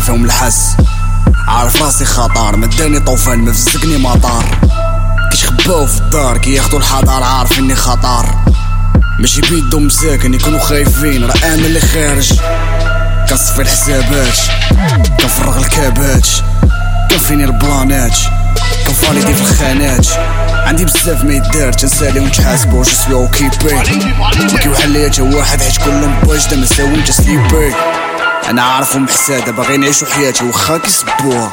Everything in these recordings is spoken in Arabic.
فيهم الحس. عارف راسي خطر مداني طوفان مفزقني مطار كيتخباو في الدار كياخدو الحضار عارف إني خطر. ماشي بيدو مساكن يكونوا خايفين راه أنا اللي خارج. كنصفي الحسابات كنفرغ الكابات. كنفيني البلانات كنفاليدي في الخانات. عندي بزاف ما يدار تنسالي ونتحاسبو جو سوي اوكيبي ما كيوحل ليا واحد حيت كلهم بواجدة ما ساوي تا سليبي أنا عارفهم حسادة باغي نعيشو حياتي واخا كيسبوها.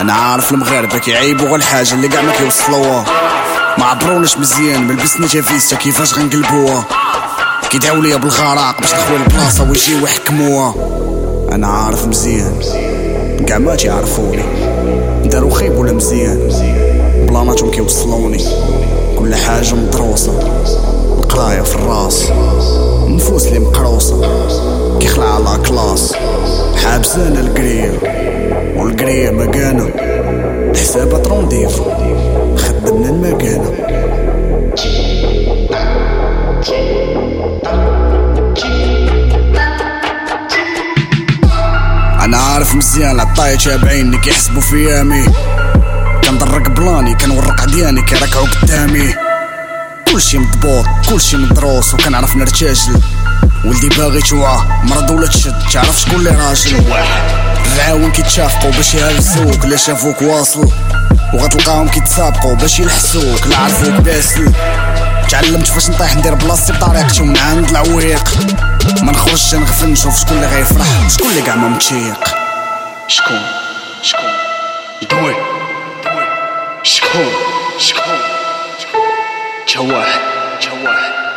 أنا عارف المغاربة كيعيبو غير الحاجة اللي كاع ما كيوصلوها. ما عبروناش مزيان ما تافيستا كيفاش غنقلبوها. كيدعو ليا بالغراق باش نخوي البلاصة ويجيو يحكموها أنا عارف مزيان. كاع ما تيعرفوني. دارو خيب ولا مزيان؟ بلاناتهم كيوصلوني. كل حاجة مدروسة. القراية في الراس. النفوس اللي مقروصة glace حابسانا القرية والقرية مكانة. الحسابات rendez-vous خدمنا المكانة. أنا عارف مزيان العطاية تابعيني كيحسبوا في يامي كنضرك بلاني كنورق عدياني كيركعوا قدامي. كلشي مضبوط كلشي مدروس وكنعرف نرتجل ولدي باغي توعى مرض ولا تشد. تعرف شكون اللي راجل؟ الرعاون كيتشافقوا باش يهرسوك لا شافوك واصل. وغتلقاهم كيتسابقوا باش يلحسوك لا عرفوك باسل. تعلمت فاش نطيح ندير بلاصتي بطريقتي ومن عند العويق. ما نخرجش نغفل نشوف شكون اللي غيفرح. وشكون اللي كاع ما متشيق شكون؟ شكون؟ دوي. شكون؟ شكون؟ جواح جواح